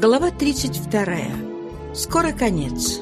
Глава 32. Скоро конец.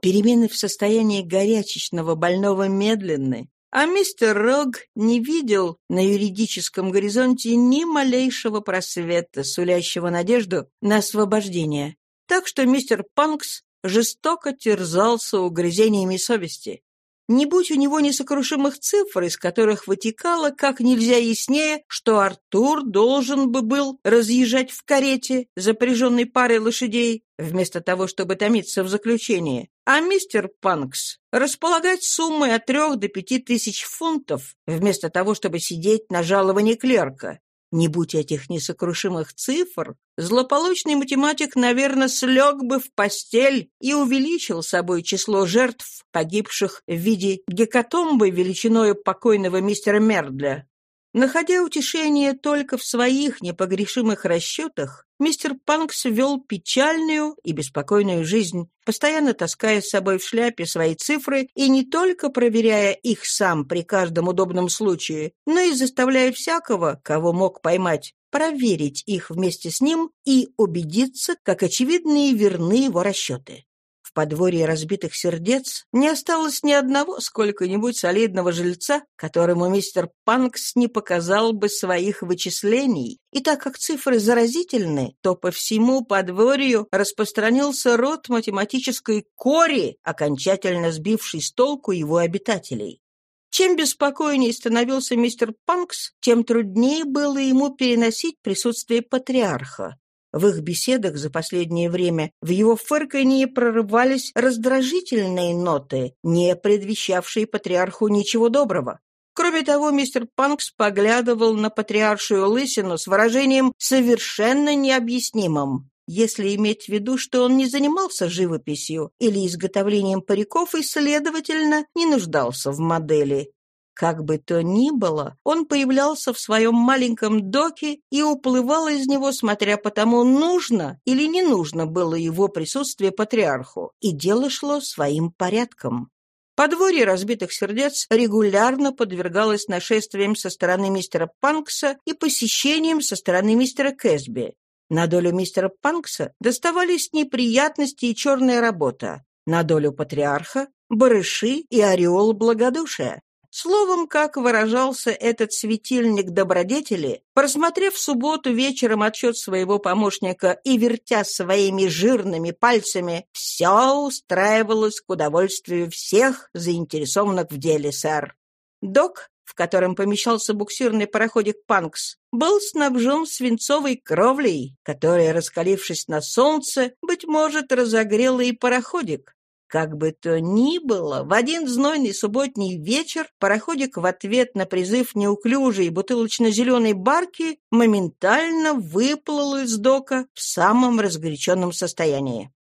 Перемены в состоянии горячечного больного медленны, а мистер Рог не видел на юридическом горизонте ни малейшего просвета, сулящего надежду на освобождение. Так что мистер Панкс жестоко терзался угрызениями совести. Не будь у него несокрушимых цифр, из которых вытекало как нельзя яснее, что Артур должен бы был разъезжать в карете, запряженной парой лошадей, вместо того, чтобы томиться в заключении, а мистер Панкс располагать суммой от трех до пяти тысяч фунтов, вместо того, чтобы сидеть на жаловании клерка. Не будь этих несокрушимых цифр, злополучный математик, наверное, слег бы в постель и увеличил собой число жертв, погибших в виде гекатомбы величиною покойного мистера Мердля. Находя утешение только в своих непогрешимых расчетах, мистер Панкс вел печальную и беспокойную жизнь, постоянно таская с собой в шляпе свои цифры и не только проверяя их сам при каждом удобном случае, но и заставляя всякого, кого мог поймать, проверить их вместе с ним и убедиться, как очевидны и верны его расчеты подворье разбитых сердец не осталось ни одного сколько-нибудь солидного жильца, которому мистер Панкс не показал бы своих вычислений. И так как цифры заразительны, то по всему подворью распространился род математической кори, окончательно сбивший с толку его обитателей. Чем беспокойнее становился мистер Панкс, тем труднее было ему переносить присутствие патриарха. В их беседах за последнее время в его фырканье прорывались раздражительные ноты, не предвещавшие патриарху ничего доброго. Кроме того, мистер Панкс поглядывал на патриаршую лысину с выражением совершенно необъяснимым, если иметь в виду, что он не занимался живописью или изготовлением париков и, следовательно, не нуждался в модели. Как бы то ни было, он появлялся в своем маленьком доке и уплывал из него, смотря по тому, нужно или не нужно было его присутствие патриарху, и дело шло своим порядком. Подворье разбитых сердец регулярно подвергалось нашествиям со стороны мистера Панкса и посещениям со стороны мистера Кэсби. На долю мистера Панкса доставались неприятности и черная работа, на долю патриарха — барыши и ореол благодушия. Словом, как выражался этот светильник добродетели, просмотрев в субботу вечером отчет своего помощника и вертя своими жирными пальцами, все устраивалось к удовольствию всех заинтересованных в деле, сэр. Док, в котором помещался буксирный пароходик «Панкс», был снабжен свинцовой кровлей, которая, раскалившись на солнце, быть может, разогрела и пароходик. Как бы то ни было, в один знойный субботний вечер пароходик в ответ на призыв неуклюжей бутылочно-зеленой барки моментально выплыл из дока в самом разгоряченном состоянии.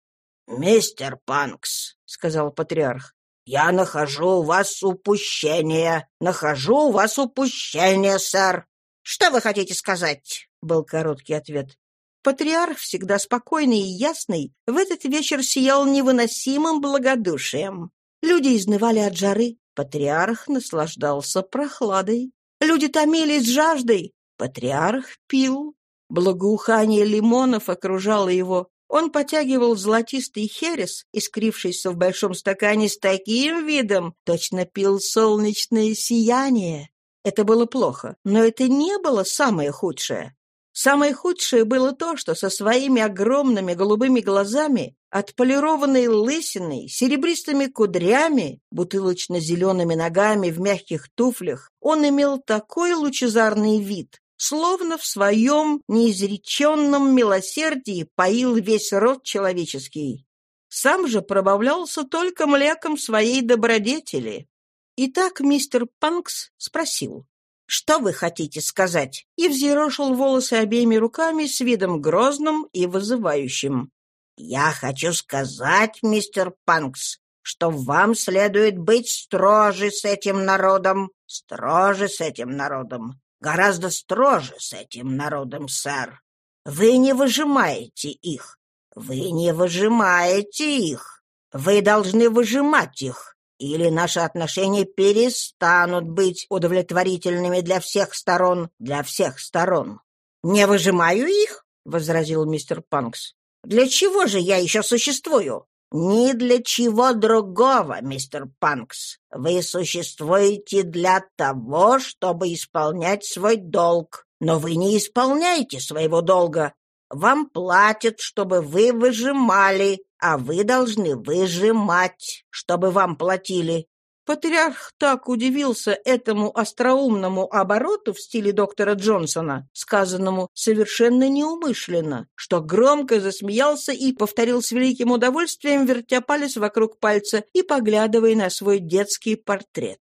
«Мистер Панкс», — сказал патриарх, — «я нахожу у вас упущение, нахожу у вас упущение, сэр». «Что вы хотите сказать?» — был короткий ответ. Патриарх, всегда спокойный и ясный, в этот вечер сиял невыносимым благодушием. Люди изнывали от жары, патриарх наслаждался прохладой. Люди томились жаждой, патриарх пил. Благоухание лимонов окружало его. Он потягивал золотистый херес, искрившийся в большом стакане с таким видом, точно пил солнечное сияние. Это было плохо, но это не было самое худшее. Самое худшее было то, что со своими огромными голубыми глазами, отполированной лысиной, серебристыми кудрями, бутылочно-зелеными ногами в мягких туфлях, он имел такой лучезарный вид, словно в своем неизреченном милосердии поил весь род человеческий. Сам же пробавлялся только млеком своей добродетели. Итак, мистер Панкс спросил, «Что вы хотите сказать?» и взъерошил волосы обеими руками с видом грозным и вызывающим. «Я хочу сказать, мистер Панкс, что вам следует быть строже с этим народом, строже с этим народом, гораздо строже с этим народом, сэр. Вы не выжимаете их, вы не выжимаете их, вы должны выжимать их. Или наши отношения перестанут быть удовлетворительными для всех сторон, для всех сторон. Не выжимаю их? — возразил мистер Панкс. «Для чего же я еще существую?» «Ни для чего другого, мистер Панкс. Вы существуете для того, чтобы исполнять свой долг. Но вы не исполняете своего долга. Вам платят, чтобы вы выжимали, а вы должны выжимать, чтобы вам платили. Патриарх так удивился этому остроумному обороту в стиле доктора Джонсона, сказанному совершенно неумышленно, что громко засмеялся и повторил с великим удовольствием, вертя палец вокруг пальца и поглядывая на свой детский портрет.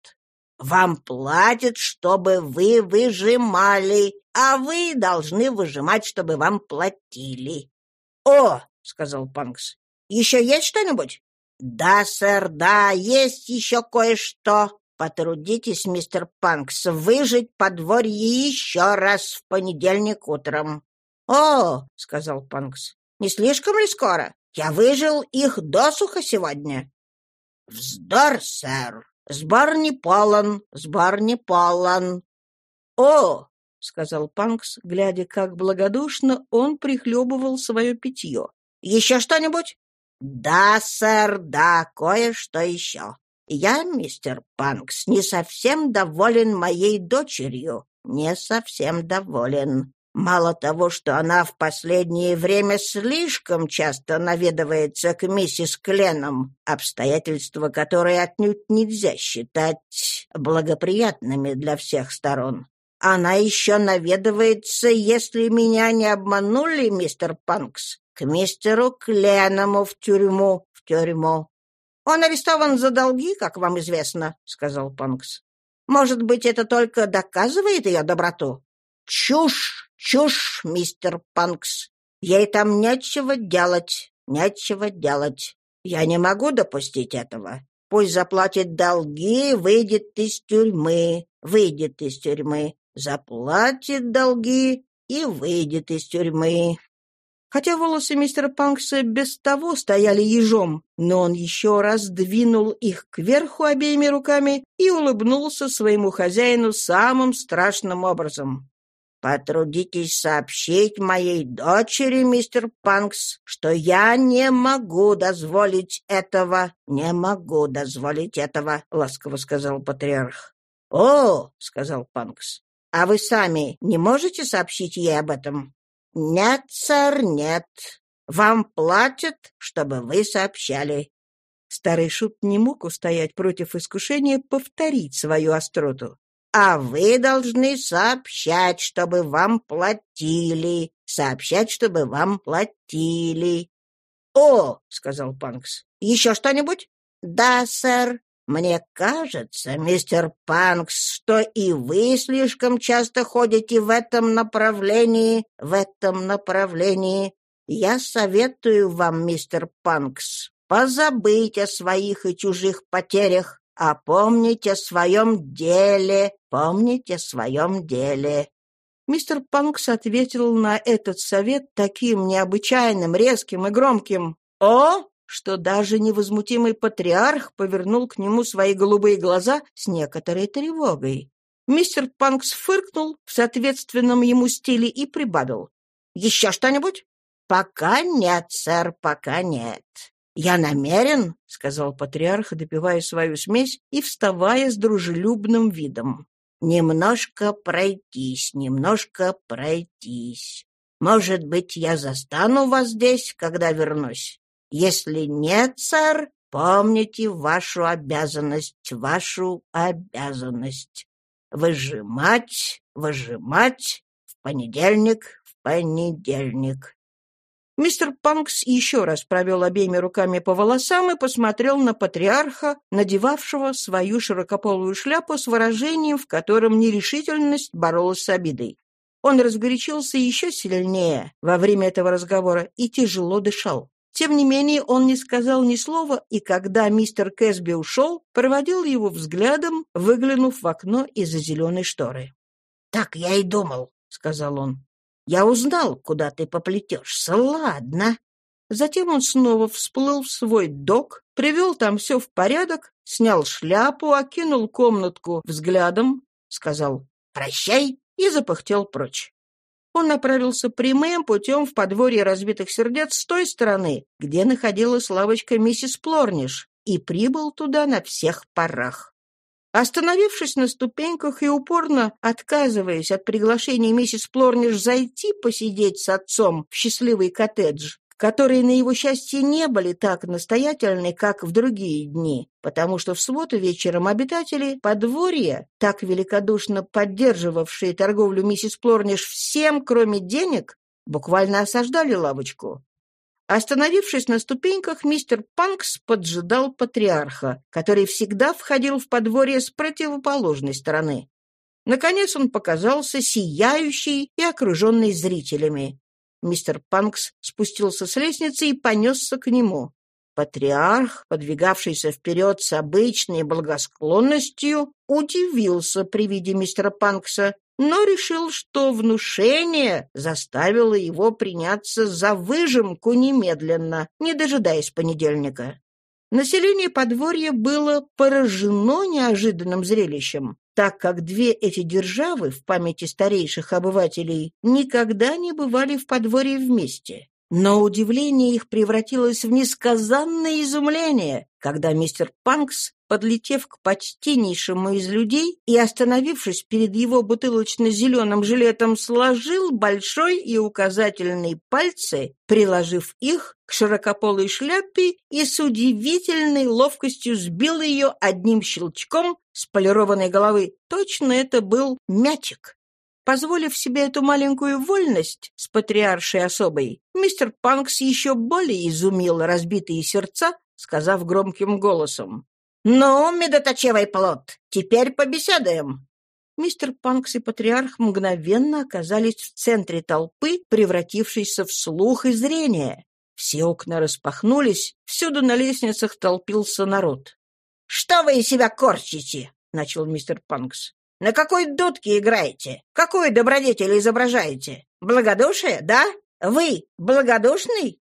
«Вам платят, чтобы вы выжимали, а вы должны выжимать, чтобы вам платили». «О!» — сказал Панкс. «Еще есть что-нибудь?» «Да, сэр, да, есть еще кое-что. Потрудитесь, мистер Панкс, выжить подворье еще раз в понедельник утром». «О!» — сказал Панкс. «Не слишком ли скоро? Я выжил их досуха сегодня». «Вздор, сэр. Сбор не полон, сбор не полон». «О!» — сказал Панкс, глядя, как благодушно он прихлебывал свое питье. «Еще что-нибудь?» «Да, сэр, да, кое-что еще. Я, мистер Панкс, не совсем доволен моей дочерью, не совсем доволен. Мало того, что она в последнее время слишком часто наведывается к миссис Кленом, обстоятельства которые отнюдь нельзя считать благоприятными для всех сторон. Она еще наведывается, если меня не обманули, мистер Панкс, мистеру Кленому в тюрьму, в тюрьму. Он арестован за долги, как вам известно, — сказал Панкс. Может быть, это только доказывает ее доброту? Чушь, чушь, мистер Панкс. Ей там нечего делать, нечего делать. Я не могу допустить этого. Пусть заплатит долги, выйдет из тюрьмы, выйдет из тюрьмы, заплатит долги и выйдет из тюрьмы. Хотя волосы мистера Панкса без того стояли ежом, но он еще раз двинул их кверху обеими руками и улыбнулся своему хозяину самым страшным образом. «Потрудитесь сообщить моей дочери, мистер Панкс, что я не могу дозволить этого, не могу дозволить этого», — ласково сказал патриарх. «О!» — сказал Панкс. «А вы сами не можете сообщить ей об этом?» «Нет, сэр, нет. Вам платят, чтобы вы сообщали». Старый шут не мог устоять против искушения повторить свою остроту. «А вы должны сообщать, чтобы вам платили. Сообщать, чтобы вам платили». «О!» — сказал Панкс. «Еще что-нибудь?» «Да, сэр. Мне кажется, мистер Панкс, что и вы слишком часто ходите в этом направлении, в этом направлении. Я советую вам, мистер Панкс, позабыть о своих и чужих потерях, а помнить о своем деле, помнить о своем деле. Мистер Панкс ответил на этот совет таким необычайным, резким и громким «О!» Что даже невозмутимый патриарх повернул к нему свои голубые глаза с некоторой тревогой. Мистер Панкс фыркнул в соответственном ему стиле и прибавил. «Еще что-нибудь?» «Пока нет, сэр, пока нет». «Я намерен», — сказал патриарх, допивая свою смесь и вставая с дружелюбным видом. «Немножко пройтись, немножко пройтись. Может быть, я застану вас здесь, когда вернусь. Если нет, сэр, помните вашу обязанность, вашу обязанность. Выжимать, выжимать в понедельник, в понедельник. Мистер Панкс еще раз провел обеими руками по волосам и посмотрел на патриарха, надевавшего свою широкополую шляпу с выражением, в котором нерешительность боролась с обидой. Он разгорячился еще сильнее во время этого разговора и тяжело дышал. Тем не менее, он не сказал ни слова, и когда мистер Кэсби ушел, проводил его взглядом, выглянув в окно из-за зеленой шторы. «Так я и думал», — сказал он. «Я узнал, куда ты поплетешься. Ладно». Затем он снова всплыл в свой док, привел там все в порядок, снял шляпу, окинул комнатку взглядом, сказал «Прощай» и запыхтел прочь. Он направился прямым путем в подворье разбитых сердец с той стороны, где находилась лавочка миссис Плорниш, и прибыл туда на всех парах. Остановившись на ступеньках и упорно отказываясь от приглашения миссис Плорниш зайти посидеть с отцом в счастливый коттедж, которые, на его счастье, не были так настоятельны, как в другие дни, потому что в субботу вечером обитатели подворья, так великодушно поддерживавшие торговлю миссис Плорниш всем, кроме денег, буквально осаждали лавочку. Остановившись на ступеньках, мистер Панкс поджидал патриарха, который всегда входил в подворье с противоположной стороны. Наконец он показался сияющий и окруженный зрителями. Мистер Панкс спустился с лестницы и понесся к нему. Патриарх, подвигавшийся вперед с обычной благосклонностью, удивился при виде мистера Панкса, но решил, что внушение заставило его приняться за выжимку немедленно, не дожидаясь понедельника. Население подворья было поражено неожиданным зрелищем так как две эти державы в памяти старейших обывателей никогда не бывали в подворье вместе. Но удивление их превратилось в несказанное изумление, когда мистер Панкс, подлетев к почтеннейшему из людей и остановившись перед его бутылочно-зеленым жилетом, сложил большой и указательный пальцы, приложив их к широкополой шляпе и с удивительной ловкостью сбил ее одним щелчком с полированной головы. Точно это был мячик. Позволив себе эту маленькую вольность с патриаршей особой, мистер Панкс еще более изумил разбитые сердца, сказав громким голосом. «Ну, медоточевый плод, теперь побеседуем». Мистер Панкс и патриарх мгновенно оказались в центре толпы, превратившейся в слух и зрение. Все окна распахнулись, всюду на лестницах толпился народ. «Что вы из себя корчите?» — начал мистер Панкс. На какой дудке играете? Какую добродетель изображаете? Благодушие, да? Вы благодушный?»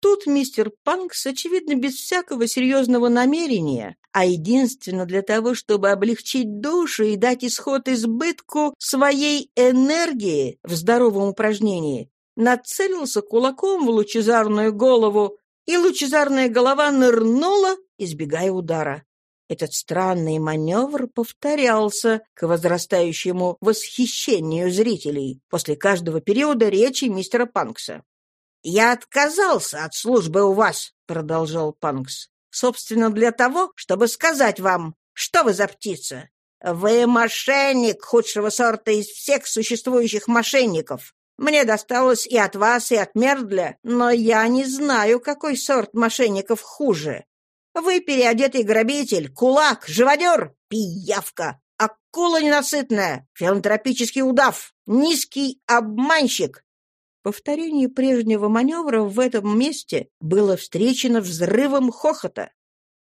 Тут мистер Панкс, очевидно, без всякого серьезного намерения, а единственно для того, чтобы облегчить душу и дать исход избытку своей энергии в здоровом упражнении, нацелился кулаком в лучезарную голову, и лучезарная голова нырнула, избегая удара. Этот странный маневр повторялся к возрастающему восхищению зрителей после каждого периода речи мистера Панкса. «Я отказался от службы у вас», — продолжал Панкс, «собственно, для того, чтобы сказать вам, что вы за птица. Вы мошенник худшего сорта из всех существующих мошенников. Мне досталось и от вас, и от Мердля, но я не знаю, какой сорт мошенников хуже. Вы переодетый грабитель, кулак, живодер, пиявка, акула ненасытная, филантропический удав, низкий обманщик. Повторение прежнего маневра в этом месте было встречено взрывом хохота.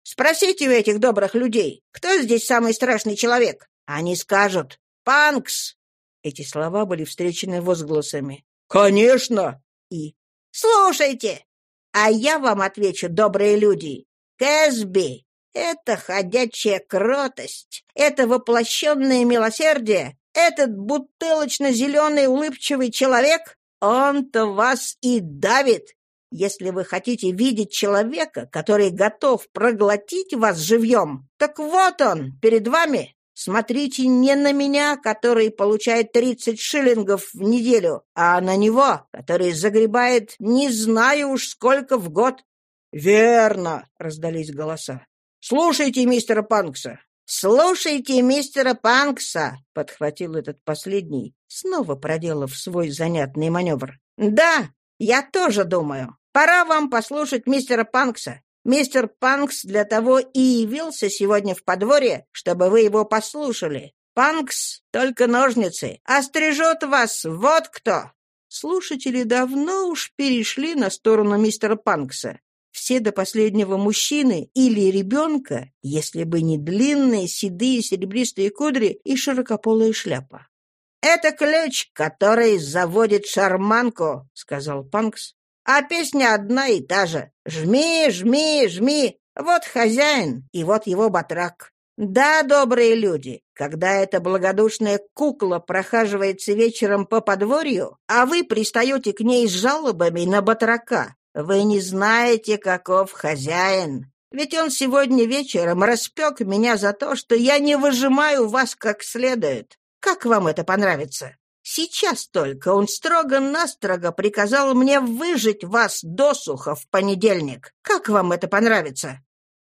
«Спросите у этих добрых людей, кто здесь самый страшный человек? Они скажут «Панкс». Эти слова были встречены возгласами. «Конечно!» и «Слушайте!» А я вам отвечу, добрые люди, Кэсби — это ходячая кротость, это воплощенное милосердие, этот бутылочно-зеленый улыбчивый человек, он-то вас и давит. Если вы хотите видеть человека, который готов проглотить вас живьем, так вот он, перед вами. Смотрите не на меня, который получает 30 шиллингов в неделю, а на него, который загребает не знаю уж сколько в год. «Верно!» — раздались голоса. «Слушайте мистера Панкса!» «Слушайте мистера Панкса!» — подхватил этот последний, снова проделав свой занятный маневр. «Да, я тоже думаю. Пора вам послушать мистера Панкса. Мистер Панкс для того и явился сегодня в подворье, чтобы вы его послушали. Панкс — только ножницы, а стрижет вас вот кто!» Слушатели давно уж перешли на сторону мистера Панкса. Все до последнего мужчины или ребенка, если бы не длинные, седые, серебристые кудри и широкополая шляпа. «Это ключ, который заводит шарманку», — сказал Панкс. «А песня одна и та же. Жми, жми, жми. Вот хозяин, и вот его батрак. Да, добрые люди, когда эта благодушная кукла прохаживается вечером по подворью, а вы пристаете к ней с жалобами на батрака, вы не знаете, каков хозяин. Ведь он сегодня вечером распек меня за то, что я не выжимаю вас как следует. Как вам это понравится? Сейчас только он строго-настрого приказал мне выжить вас досуха в понедельник. Как вам это понравится?»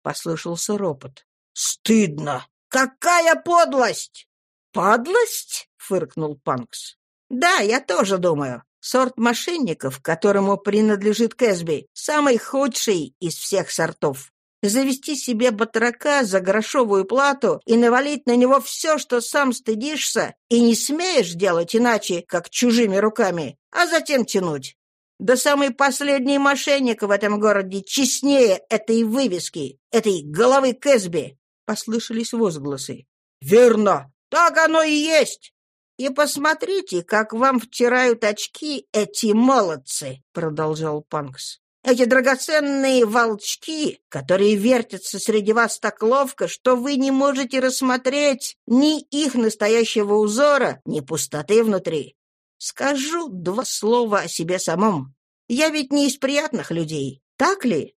Послышался ропот. «Стыдно! Какая подлость!» «Подлость?» — фыркнул Панкс. «Да, я тоже думаю. Сорт мошенников, которому принадлежит Кэсби, самый худший из всех сортов. Завести себе батрака за грошовую плату и навалить на него все, что сам стыдишься, и не смеешь делать иначе, как чужими руками, а затем тянуть. Да самый последний мошенник в этом городе честнее этой вывески, этой головы Кэсби!» Послышались возгласы. «Верно! Так оно и есть!» «И посмотрите, как вам втирают очки эти молодцы!» — продолжал Панкс. Эти драгоценные волчки, которые вертятся среди вас так ловко, что вы не можете рассмотреть ни их настоящего узора, ни пустоты внутри. Скажу два слова о себе самом. Я ведь не из приятных людей, так ли?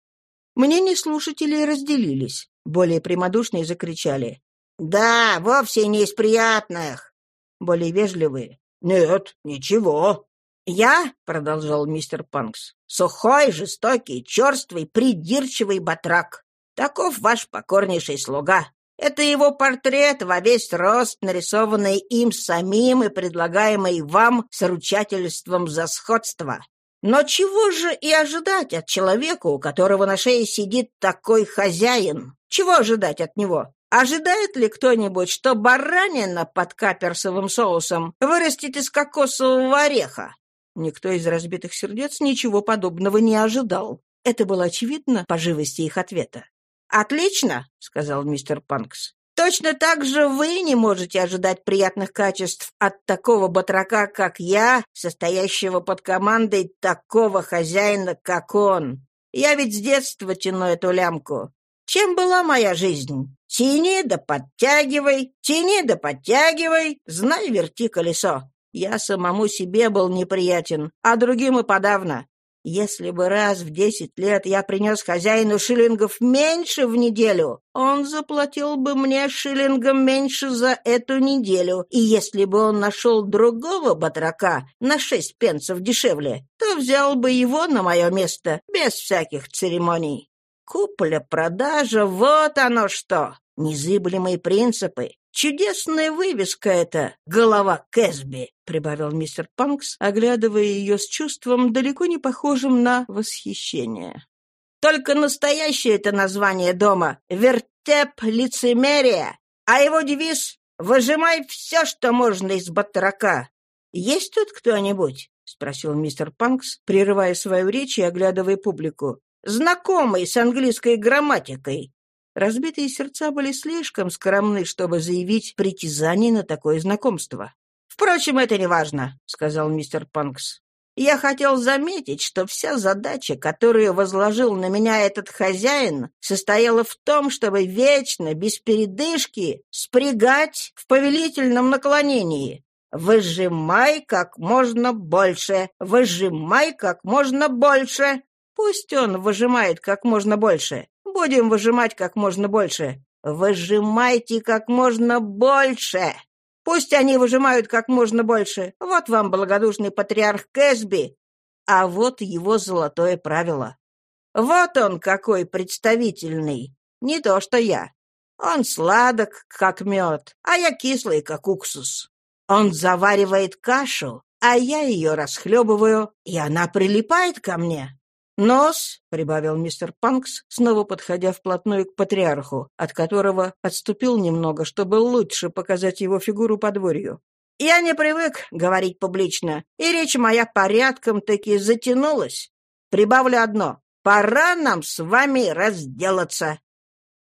Мнения слушателей разделились. Более прямодушные закричали. «Да, вовсе не из приятных!» Более вежливые. «Нет, ничего, «Я», — продолжал мистер Панкс, — «сухой, жестокий, черствый, придирчивый батрак. Таков ваш покорнейший слуга. Это его портрет во весь рост, нарисованный им самим и предлагаемый вам с ручательством за сходство. Но чего же и ожидать от человека, у которого на шее сидит такой хозяин? Чего ожидать от него? Ожидает ли кто-нибудь, что баранина под каперсовым соусом вырастет из кокосового ореха? Никто из разбитых сердец ничего подобного не ожидал. Это было очевидно по живости их ответа. «Отлично», — сказал мистер Панкс. «Точно так же вы не можете ожидать приятных качеств от такого батрака, как я, состоящего под командой такого хозяина, как он. Я ведь с детства тяну эту лямку. Чем была моя жизнь? Тяни да подтягивай, тяни да подтягивай, знай, верти колесо. Я самому себе был неприятен, а другим и подавно. Если бы раз в десять лет я принес хозяину шиллингов меньше в неделю, он заплатил бы мне шиллингом меньше за эту неделю, и если бы он нашел другого батрака на шесть пенсов дешевле, то взял бы его на мое место, без всяких церемоний. Купля-продажа — вот оно что! Незыблемые принципы, «Чудесная вывеска это, голова Кэсби», — прибавил мистер Панкс, оглядывая ее с чувством, далеко не похожим на восхищение. «Только настоящее это название дома — вертеп лицемерия, а его девиз — «Выжимай все, что можно из батрака». Есть тут кто-нибудь?» — спросил мистер Панкс, прерывая свою речь и оглядывая публику. «Знакомый с английской грамматикой. Разбитые сердца были слишком скромны, чтобы заявить притязание на такое знакомство. «Впрочем, это не важно», — сказал мистер Панкс. «Я хотел заметить, что вся задача, которую возложил на меня этот хозяин, состояла в том, чтобы вечно, без передышки, спрягать в повелительном наклонении. Выжимай как можно больше, выжимай как можно больше. Пусть он выжимает как можно больше. Будем выжимать как можно больше. Выжимайте как можно больше. Пусть они выжимают как можно больше. Вот вам благодушный патриарх Кэсби, а вот его золотое правило. Вот он какой представительный. Не то что я. Он сладок, как мед, а я кислый, как уксус. Он заваривает кашу, а я ее расхлебываю, и она прилипает ко мне. «Нос», — прибавил мистер Панкс, снова подходя вплотную к патриарху, от которого отступил немного, чтобы лучше показать его фигуру подворью. «Я не привык говорить публично, и речь моя порядком таки затянулась. Прибавлю одно. Пора нам с вами разделаться».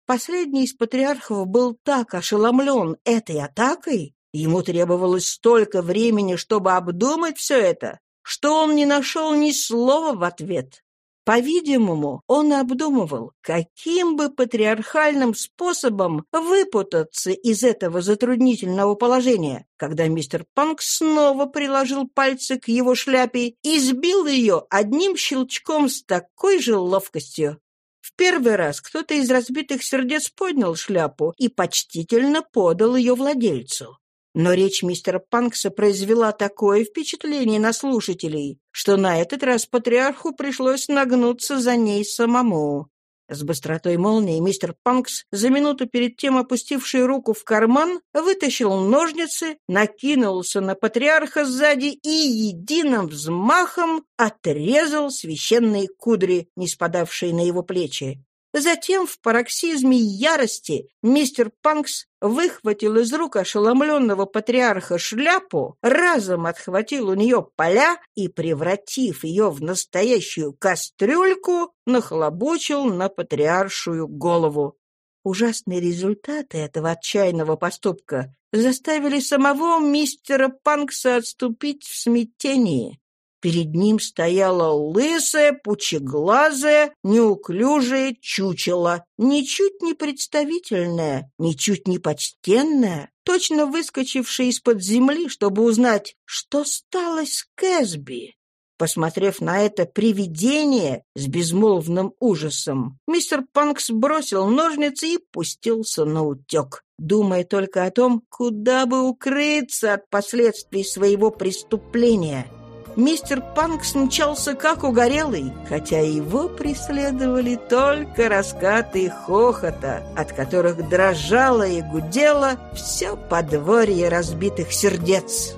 Последний из патриархов был так ошеломлен этой атакой, ему требовалось столько времени, чтобы обдумать все это, что он не нашел ни слова в ответ. По-видимому, он обдумывал, каким бы патриархальным способом выпутаться из этого затруднительного положения, когда мистер Панк снова приложил пальцы к его шляпе и сбил ее одним щелчком с такой же ловкостью. В первый раз кто-то из разбитых сердец поднял шляпу и почтительно подал ее владельцу. Но речь мистера Панкса произвела такое впечатление на слушателей, что на этот раз патриарху пришлось нагнуться за ней самому. С быстротой молнии мистер Панкс, за минуту перед тем опустивший руку в карман, вытащил ножницы, накинулся на патриарха сзади и единым взмахом отрезал священные кудри, не спадавшие на его плечи. Затем в пароксизме ярости мистер Панкс выхватил из рук ошеломленного патриарха шляпу, разом отхватил у нее поля и, превратив ее в настоящую кастрюльку, нахлобучил на патриаршую голову. Ужасные результаты этого отчаянного поступка заставили самого мистера Панкса отступить в смятении. Перед ним стояла лысая, пучеглазая, неуклюжая чучело, ничуть не представительная, ничуть не почтенная, точно выскочившая из-под земли, чтобы узнать, что стало с Кэсби. Посмотрев на это привидение с безмолвным ужасом, мистер Панкс бросил ножницы и пустился на утек, думая только о том, куда бы укрыться от последствий своего преступления — мистер Панкс мчался как угорелый, хотя его преследовали только раскаты хохота, от которых дрожало и гудело все подворье разбитых сердец.